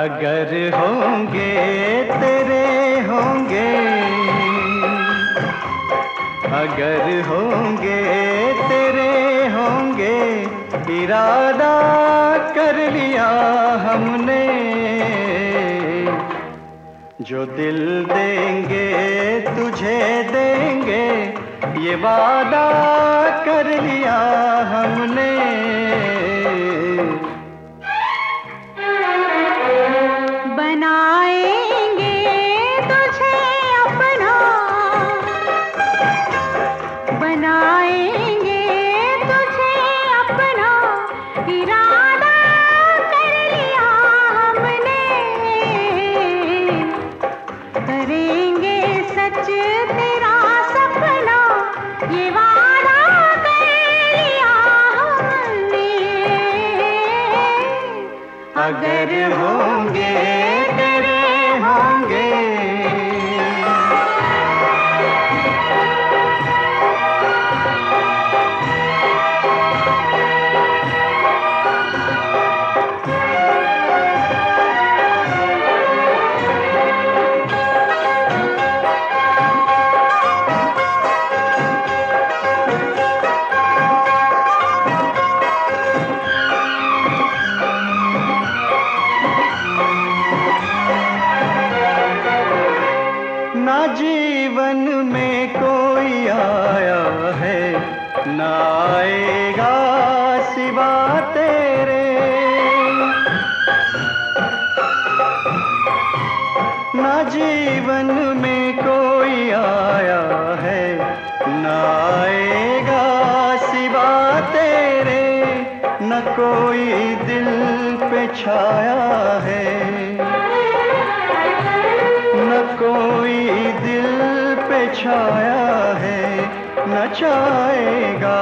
अगर होंगे तेरे होंगे, अगर होंगे तेरे होंगे, इरादा कर लिया हमने। जो दिल देंगे, तुझे देंगे, ये वादा कर लिया हमने। बनाएँगे तुझे अपना इरादा कर लिया हमने। करेंगे सच तेरा सपना, ये वादा कर लिया हमने। अगर होंगे आएगा सिवा तेरे। ना जीवन में कोई आया है, ना आएगा सिवा तेरे। न कोई दिल पे छाया है, न कोई दिल पे छाया है। न छाएगा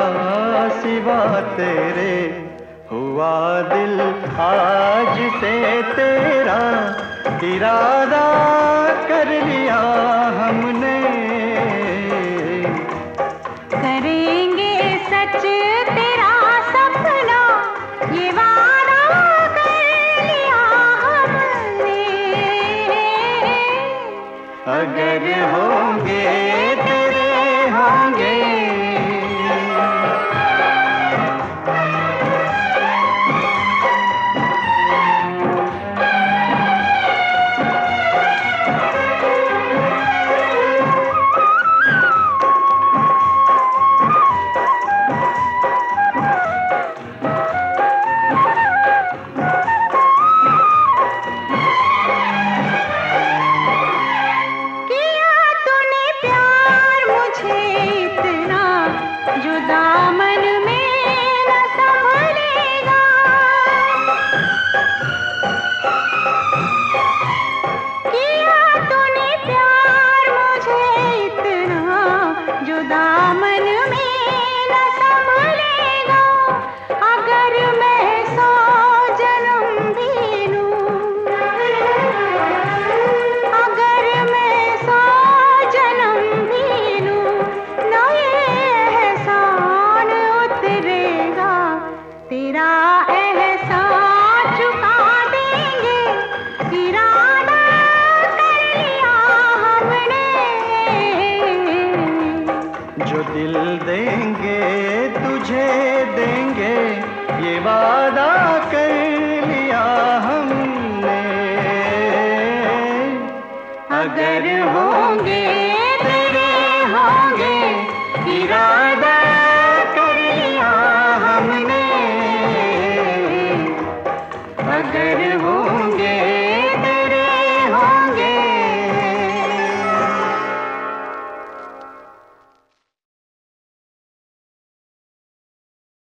सिवा तेरे। हुआ दिल आज से तेरा। इरादा कर लिया हमने। अगर होंगे तेरे होंगे इरादा कर लिया हमने। अगर होंगे